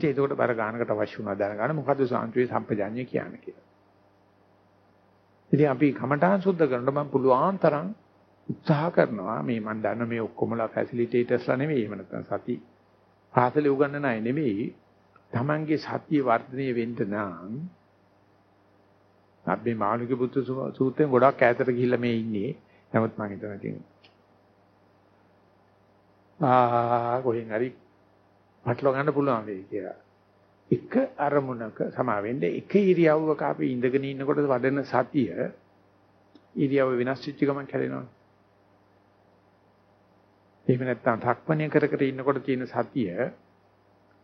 ඉතින් ඒකට බර ගානකට අවශ්‍ය වුණා දැනගන්න මොකද්ද සාන්තුවේ සම්පජාඤ්ඤය කියන්නේ කියලා. ඉතින් අපි කමඨාන් සුද්ධ කරනකොට මම පුළුවන් තරම් උත්සාහ කරනවා මේ මම දන්න මේ ඔක්කොමලා ෆැසිලිටේටර්ස්ලා නෙවෙයි එහෙම නැත්නම් සති පාසලේ උගන්වන අය නෙවෙයි Tamange සතිය වර්ධනය වෙන්න නම් අපි මාළුක පුත්තු සූත්‍රයෙන් ගොඩක් ඈතට ගිහිල්ලා මේ ඉන්නේ. නමුත් මම හිතනවා ඉතින් ආ කොහෙන් හරි පටලවා ගන්න පුළුවන් වෙයි කියලා. එක අරමුණක සමාවෙන්න එක ඉරියව්වක අපි ඉඳගෙන ඉන්නකොට වඩන සතිය ඉරියව්ව වෙනස් වෙච්ච ගමන් කැඩෙනවා. එහෙම නැත්නම් ධක්මණය කර කර ඉන්නකොට තියෙන සතිය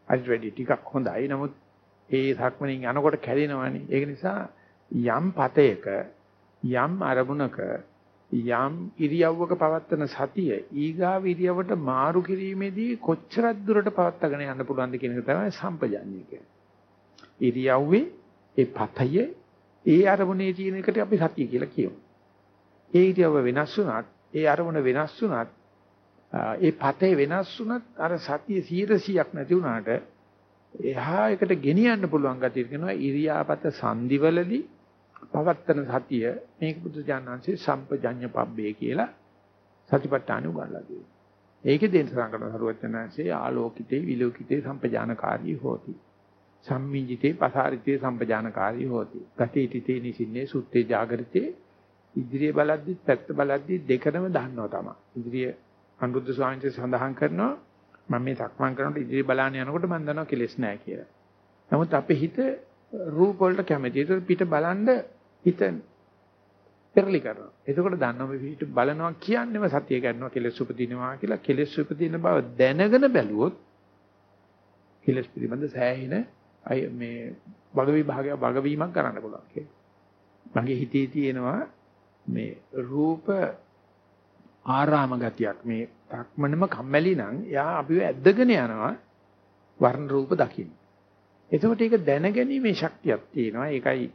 අයිත් වැඩි ටිකක් හොඳයි. නමුත් ඒ ධක්මණෙන් යනකොට කැඩෙනවනේ. ඒක නිසා යම් පතයක යම් අරමුණක යම් ඉරියව්වක පවත්තන සතිය ඊගාව ඉරියව්වට මාරු කිරීමේදී කොච්චරක් දුරට පවත්වාගෙන යන්න පුළුවන්ද කියන එක තමයි සම්පජාඤ්ඤය කියන්නේ. ඉරියව්වේ ඒ පතයේ ඒ අරමුණේ තියෙන එකට අපි සතිය කියලා කියමු. ඒ ඉරියව්ව වෙනස් වුණත් ඒ අරමුණ වෙනස් වුණත් ඒ පතේ වෙනස් වුණත් අර සතිය 100%ක් නැති වුණාට එහා එකට ගෙනියන්න පුළුවන් ගතිය කියනවා ඉරියාපත සංදිවලදී පවත්තන සතිය මේක බුදු දානංශේ සම්පජඤ්ඤ පබ්බේ කියලා සතිපට්ඨාන උගන්ලා තියෙනවා. ඒකේ දෙන්න සංකරන සරුවචනංශේ ආලෝකිතේ විලෝකිතේ සම්පජානකාරී හෝති. සම්මිජිතේ පසාරිතේ සම්පජානකාරී හෝති. ගතේතිතේ නිසින්නේ සුත්තේ ජාගරිතේ ඉදිරිය බලද්දි පැත්ත බලද්දි දෙකම දන්නවා තමයි. ඉදිරිය අනුරුද්ධ ස්වාමීන් සඳහන් කරනවා මම මේ සක්මන් කරනකොට ඉදිරිය බලන්න යනකොට මම දන්නවා කෙලෙස් නැහැ කියලා. නමුත් අපේ හිත රූප වලට කැමති. ඒක පිට බලන්න හිත පෙරලි කරනවා. එතකොට දන්නවා මේ පිට බලනවා කියන්නේම සතිය ගන්නවා කෙලෙස් උපදිනවා කියලා. කෙලෙස් උපදින බව දැනගෙන බැලුවොත් කෙලෙස් පිළිබඳ සෑහෙන අය මේ භග විභාගය භගවීමක් කරන්න පුළුවන් කියලා. මගේ හිතේ තියෙනවා මේ රූප ආරාම ගතියක් මේ තක්මනම කම්මැලි නම් එයා අපිව ඇද්දගෙන යනවා වර්ණ රූප දකින්න. එතකොට ඒක දැනගැනීමේ ශක්තියක් තියෙනවා. ඒකයි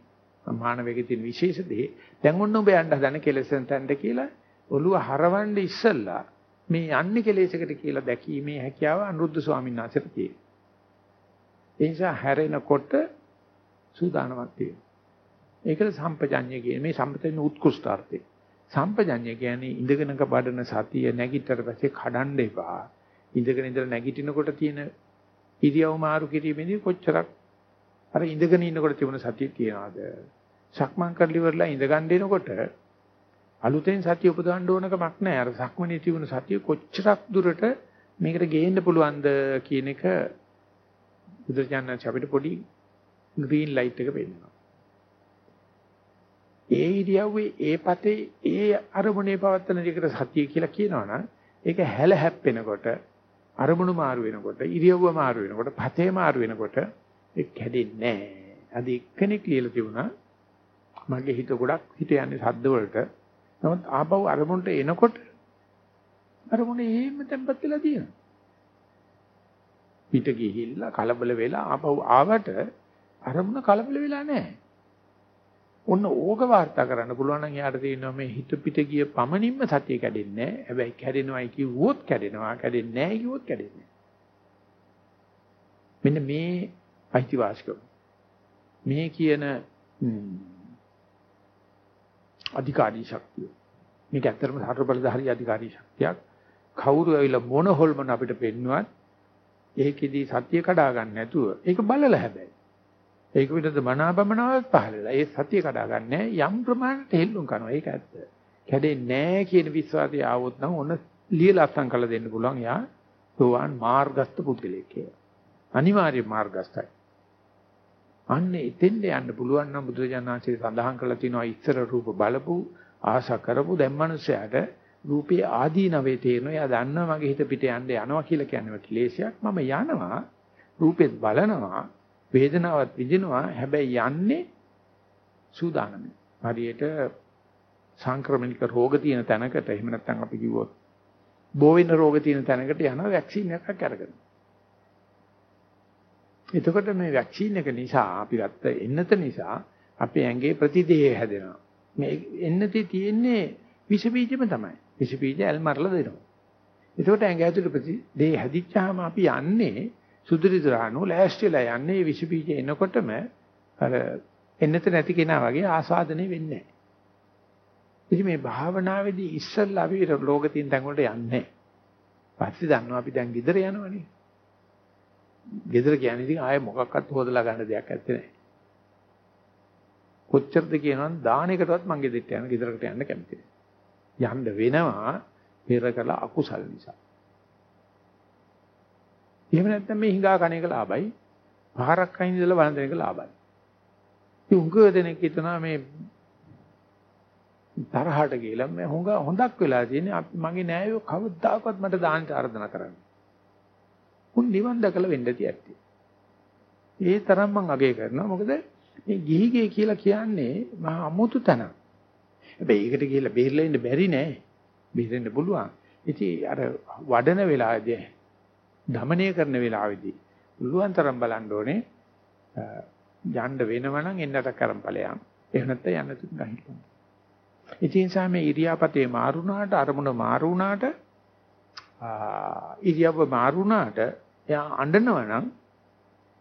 මානවයේ තියෙන විශේෂ දේ. දැන් ඔන්න ඔබ යන්න හදන කෙලෙසෙන් තැන්න කියලා ඔළුව හරවන්න ඉස්සල්ලා මේ යන්නේ කෙලෙසකට කියලා දැකීමේ හැකියාව අනුරුද්ධ ස්වාමීන් වහන්සේට තියෙනවා. ඒ නිසා හැරෙනකොට සූදානමක් තියෙනවා. ඒකට සම්පජඤ්ඤය කියන්නේ මේ සම්පතෙන උත්කෘෂ්ඨාර්ථය. සම්පජඤ්ඤය කියන්නේ ඉඳගෙනක බඩන සතිය නැගිටතර පස්සේ කඩන්න එපා. ඉඳගෙන ඉඳලා නැගිටිනකොට තියෙන ඉරියව් මාරු කිරීමේදී කොච්චරක් අර ඉඳගෙන ඉන්නකොට තිබුණ සතිය තියනවාද? සක්මන් කරලි ඉවරලා ඉඳගන්න එනකොට අලුතෙන් සතිය උපදවන්න ඕනකමක් නැහැ. අර සක්මනේ තිබුණ සතිය කොච්චරක් දුරට මේකට ගේන්න පුළුවන්ද කියන එක බුදුචානන් අපිට පොඩි ග්‍රීන් ලයිට් එක පෙන්නනවා. ඒ ඉරියව්වේ ඒ පතේ ඒ අරමුණේ පවත්තන දෙකට සතිය කියලා කියනවනම් ඒක හැල හැප්පෙනකොට අරමුණු මාරු වෙනකොට ඉරියව්ව මාරු වෙනකොට පතේ මාරු වෙනකොට ඒ කැඩෙන්නේ නැහැ. අද එක්කෙනෙක් ලියලා තිබුණා මගේ හිත ගොඩක් හිත යන්නේ සද්ද වලට. නමුත් ආපහු අරමුණට එනකොට අරමුණ එහෙම තැම්පත් වෙලා තියෙනවා. පිට ගිහිල්ලා කලබල වෙලා ආපහු ආවට අරමුණ කලබල වෙලා නැහැ. ඔන්න ඕක වාර්තා කරන්න පුළුවන් නම් යාට තියෙනවා මේ හිත පිට ගිය පමණින්ම සතිය කැඩෙන්නේ නැහැ. හැබැයි කැඩෙනවයි කිව්වොත් කැඩෙනවා, කැඩෙන්නේ නැහැ කිව්වොත් කැඩෙන්නේ මෙන්න මේ අයිතිවාසිකම. මේ කියන අධිකාරී ශක්තිය. මේක ඇත්තටම සතර බලධාරී අධිකාරී ශක්තියක්. කවුරු ඇවිල්ලා මොන හොල්මන අපිට පෙන්නුවත් ඒකෙදී සතිය කඩා ගන්න නැතුව ඒක බලලා හැබැයි ඒක විතර මනාපමනාවක් පහළ වෙලා ඒ සතිය කඩා ගන්න යම් ප්‍රමාණයට හෙල්ලුම් කරනවා. ඒක ඇත්ත. කැඩෙන්නේ නැහැ කියන විශ්වාසය ආවොත් නම් ඔන්න ලියලා අත්සන් කළ දෙන්න පුළුවන්. යා සෝවාන් මාර්ගස්ත පුද්ගලයෙක් කියලා. අනිවාර්ය මාර්ගස්තයි. අන්න එතෙන්ද යන්න පුළුවන් නම් බුදුරජාණන්සේ සඳහන් කරලා තිනවා ඉස්සර රූප බලපු ආශා කරපු දැන් මනුස්සයාට රූපේ ආදීනවේ තේරෙනවා. එයා දන්නවා මගේ හිත පිට යන්න යනවා කියලා කියන්නේ ක්ලේශයක්. මම යනවා රූපෙත් බලනවා වේදනාවත් විඳිනවා හැබැයි යන්නේ සූදානමින්. හරියට සංක්‍රමණික රෝග තියෙන තැනකට එහෙම නැත්නම් අපි කිව්වොත් බෝ වෙන රෝග තියෙන තැනකට යන වැක්සින් එකක් අරගෙන. එතකොට මේ වැක්සින් එක නිසා අපි ගත්ත එන්නත නිසා අපේ ඇඟේ ප්‍රතිදේහ හැදෙනවා. මේ එන්නතේ තියෙන්නේ විස බීජම තමයි. විස බීජ ඇල් මරලා දෙනවා. එතකොට ඇඟ ඇතුළේ ප්‍රතිදේහ හැදිච්චාම අපි යන්නේ සුදුරිදුරානු ලෑස්තිලා යන්නේ මේ විස බීජ එනකොටම අර එන්නත නැති කෙනා වගේ ආසාදනය වෙන්නේ නැහැ. ඉතින් මේ භාවනාවේදී ඉස්සල්ලා අපි ලෝකෙතින් තැන් වලට යන්නේ. පස්සේ දන්නවා අපි දැන් ගෙදර යනවනේ. ගෙදර කියන්නේ ඉතින් ආයේ මොකක්වත් හොදලා ගන්න දෙයක් නැත්තේ නෑ. කොච්චරද කියනවනම් දානයකටවත් මං ගෙදරට යන ගෙදරකට යන්න කැමති නෑ. යන්න වෙනවා පෙර කළ අකුසල් නිසා. එහෙම නැත්නම් මේ හිඟා කණ එක ලාභයි. පාරක් අයින් ඉඳලා වළඳන එක ලාභයි. ඉතින් උංගව දෙනෙක් හිතනවා මේ තරහට ගිහලා මම හොඟ හොඳක් වෙලා තියෙන්නේ මගේ නෑයෝ කවදාකවත් මට දාන්න ආරාධනා කරන්නේ. උන් නිවන් දැකලා වෙන්න තියැත්තේ. ඒ තරම් මම අගය කරනවා. මොකද මේ ගිහිගේ කියලා කියන්නේ මහා අමුතු තැන. හැබැයි ඒකට ගිහිල්ලා බේරලා ඉන්න බැරි නෑ. බේරෙන්න පුළුවන්. ඉතින් අර වඩන වෙලාවේදී දමනය කරන වෙලාවේදී පුළුවන් තරම් බලන්න ඕනේ යන්න වෙනවනම් එන්නට කරන් ඵලයන්. එහෙම නැත්නම් යන්න තුන් ගහින්න. ඉතින් නිසා මේ ඉරියාපතේ මාරුණාට අරමුණ මාරුණාට ඉරියව්ව මාරුණාට එයා අඬනවනම්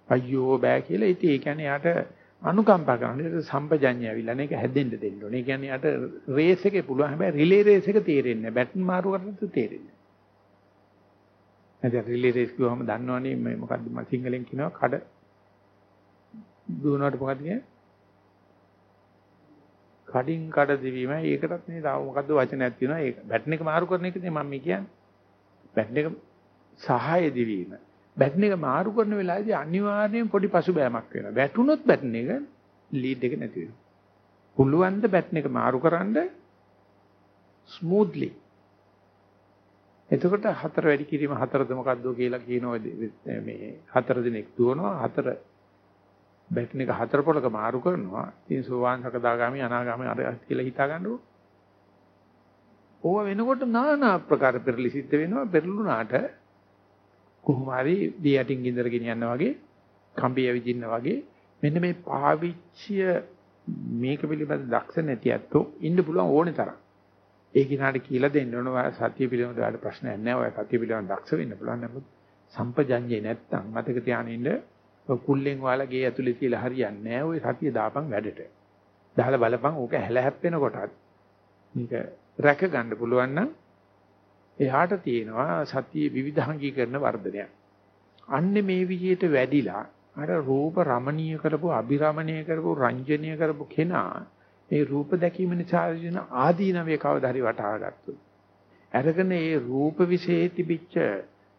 අයියෝ බෑ කියලා ඉතින් ඒ කියන්නේ යාට අනුකම්පා කරන ඒක සම්පජඤ්ඤය ඇවිල්ලා නේ ඒක හැදෙන්න දෙන්න ඕනේ. ඒ කියන්නේ යාට රේස් එකේ පුළුවන් හැබැයි රිලේ රේස් එක තේරෙන්නේ නැහැ. බැටන් මාරු කරද්දී තේරෙන්නේ නැහැ. නැත්නම් රිලේ රේස් කිව්වම දන්නවනේ මේ මොකද්ද මම සිංහලෙන් කියනවා කඩ. දුවනවට මොකද්ද කියන්නේ? කඩින් කඩ දිවීම. ඒකටත් නේ තාම මොකද්ද වචනයක් තියෙනවා. ඒක බැටන් එක මාරු කරන එකනේ මම කියන්නේ. බැටන් එක සහාය දිවීම. බැටන් එක මාරු කරන වෙලාවේදී අනිවාර්යයෙන් පොඩි පසුබෑමක් වෙනවා. වැටුනොත් බැටන් එක ලීඩ් එක නැති වෙනවා. පුළුවන් ද බැටන් එක මාරු කරන්න? ස්මූත්ලි එතකොට හතර වැඩි කිරීම හතරද මොකද්ද කියලා කියනවා මේ හතර දිනක් දුවනවා හතර බැටන් එක හතර පොලක මාරු කරනවා. ඉතින් සෝවාන් සකදාගාමි අනාගාමි අර කියලා හිතා ගන්නකො. ඕව වෙනකොට নানা ආකාර පෙරලි සිද්ධ වෙනවා. පෙරළුණාට කොහොම හරි දී යටින් ගින්දර ගෙනියන්න වගේ කම්බිය විදින්න වගේ මෙන්න මේ පාවිච්චිය මේක පිළිබඳ දක්ෂ නැති ඇත්තෝ ඉන්න පුළුවන් ඕනේ තරම්. ඒ කිනාට කියලා දෙන්න ඕන ඔය සත්‍ය පිළිබඳ ඔයාලට ප්‍රශ්නයක් නැහැ. ඔය සත්‍ය පිළිබඳ දක්ෂ වෙන්න පුළුවන්. නමුත් සම්පජඤ්ඤේ නැත්තම් මතක තියාගෙන ඉන්න කුල්ලෙන් වාලා ගේ ඇතුලේ තියලා හරියන්නේ නැහැ. ওই සතිය දාපන් වැඩට. දාලා බලපන් ඕක හැල හැප්පෙන කොටත් මේක රැක ගන්න පුළුවන් නම් එහාට තියෙනවා සතිය විවිධාංගීකරණ වර්ධනයක්. අන්නේ මේ විදිහට වැඩිලා අර රූප රමණීය කරපු අභිරමණීය කරපු රංජනීය කරපු කෙනා ඒ රූප දැකීම නිසා දින ආදීනවේ කවදා හරි වටහා ගත්තොත් අරගෙන ඒ රූප વિશે තිබිච්ච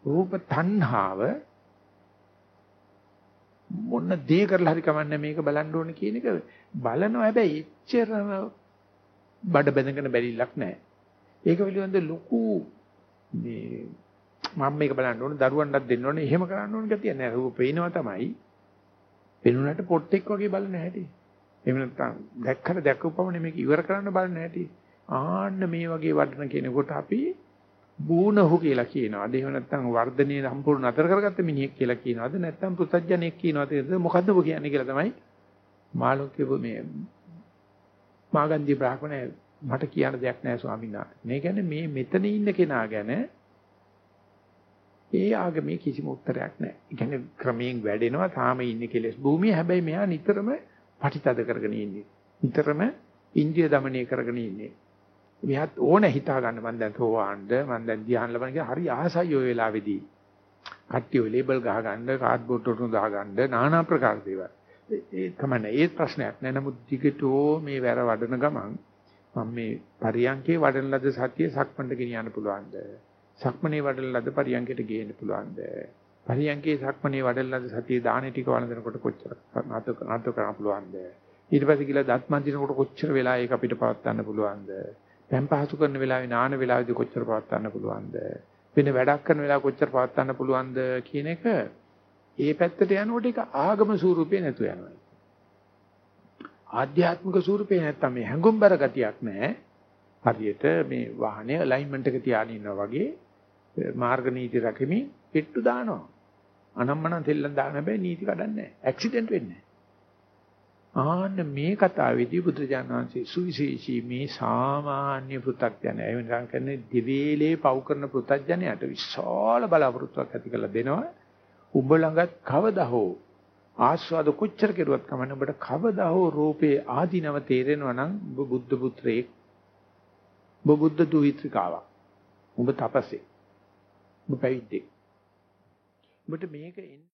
රූප තණ්හාව මොන දේ කරලා හරි කමන්නේ මේක බලන්න ඕනේ කියන එක බලනවා හැබැයි එච්චරම බඩ බැඳගෙන බැරිලක් නැහැ. ඒක පිළිබඳ ලොකු මේ මම මේක බලන්න ඕනේ දරුවන්ටත් දෙන්න ඕනේ එහෙම කරන්න ඕනේ ගතිය නෑ. රූප පේනවා තමයි. පෙනුනට පොට්ටෙක් වගේ බලන හැටි. එහෙම නැත්නම් දැක්කට දැක්කපමණ මේක ඉවර කරන්න බලන හැටි. ආන්න මේ වගේ වඩන කෙනෙකුට අපි බූනහු කියලා කියනවාද එහෙම නැත්නම් වර්ධනයේ සම්පූර්ණ නතර කරගත්ත මිනිහෙක් කියලා කියනවාද නැත්නම් පුතඥයෙක් කියනවාද මොකද්ද ඔබ කියන්නේ කියලා තමයි මාළුක්කේ මේ මාගන්දී බ්‍රාහ්මණය මට කියන්න දෙයක් නැහැ ස්වාමීන් වහන්සේ. මේ කියන්නේ මේ මෙතන ඉන්න කෙනා ගැන ඒ ආගමේ කිසිම උත්තරයක් නැහැ. ඒ කියන්නේ ක්‍රමයෙන් වැඩෙනවා තාම ඉන්නේ කෙලස් භූමිය. හැබැයි මෙයා නිතරම පටිතද කරගෙන ඉන්නේ. නිතරම ඉන්ද්‍රිය দমনය කරගෙන ඉන්නේ. මෙහත් ඕන හිතා ගන්න මම දැන් තෝවාණ්ඩ මම දැන් ධ්‍යාන ලබන කියලා හරි ආසයි ඔය වෙලාවේදී. කට්ටිය ලේබල් ගහ ගන්න, කාඩ්බෝඩ් වලට දා ගන්න, নানা ප්‍රකාර දේවල්. ඒ තමයි ඒ ප්‍රශ්නයක් නෑ. නමුත් දිගටෝ මේ වැර වඩන ගමන් මම මේ පරියංකේ වඩන ලද සතිය සක්මණට ගෙනියන්න පුළුවන්ද? සක්මණේ වඩන ලද පරියංකයට ගේන්න පුළුවන්ද? පරියංකේ සක්මණේ වඩන ලද සතිය දාහනේ ටික වළඳනකොට කොච්චර නැත කරන්න පුළුවන්ද? ඊට පස්සේ කියලා දත් මන්දිනකොට කොච්චර වෙලා ඒක අපිට පවත් ගන්න පුළුවන්ද? දැන් පහසු කරන වෙලාවේ නාන වෙලාවේදී කොච්චර පවත් ගන්න පුළුවන්ද? වෙන වැඩක් කරන වෙලාව කොච්චර පවත් ගන්න පුළුවන්ද කියන එක ඒ පැත්තට යනකොට ඒක ආගම ස්වරූපේ නැතු යනවා. ආධ්‍යාත්මික ස්වරූපේ නැත්තම් මේ හැඟුම්බර ගතියක් නැහැ. හරියට මේ වාහනේ අලයින්මන්ට් එක තියාගෙන ඉන්නවා වගේ මාර්ග නීති රැකෙමින් පිට්ටු දානවා. අනම්මනම් තෙල්ලන් දාන්න බෑ නීති කඩන්නේ නැහැ. ඇක්සිඩන්ට් වෙන්නේ නැහැ. ආන්න මේ කතාවේදී බුදුරජාණන් වහන්සේ සුවිශේෂී මේ සාමාන්‍ය පෘථග්ජනය එහෙම නිකන් කියන්නේ දිවේලේ පව් කරන පෘථග්ජනයට විශාල බලාපොරොත්තුවක් ඇති කරලා දෙනවා උඹ ළඟත් කවදා හෝ ආස්වාද කොච්චර කෙරුවත් කමන්න ඔබට කවදා හෝ රූපේ ආධිනව තේරෙනවා නම් ඔබ බුද්ධ පුත්‍රයෙක් ඔබ බුද්ධ දුහිත්‍රිකාවක් ඔබ තපසේ ඔබ පැවිද්දෙක් ඔබට මේක